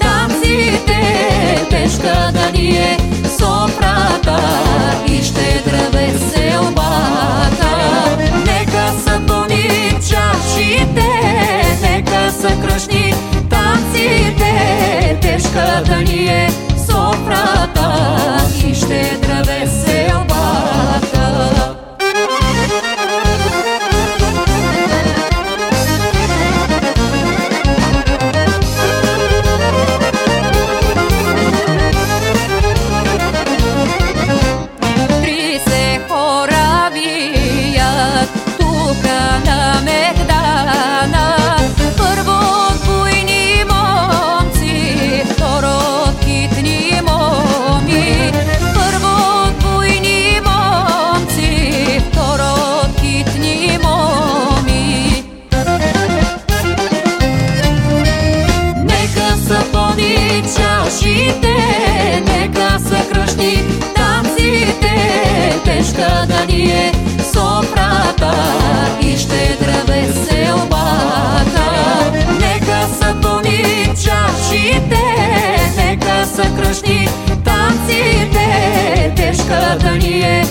танците, тежка да ни е. внимание сопрата и щедра веселбата. Нека са тони чашите, нека са кръшни танците, тежката ни е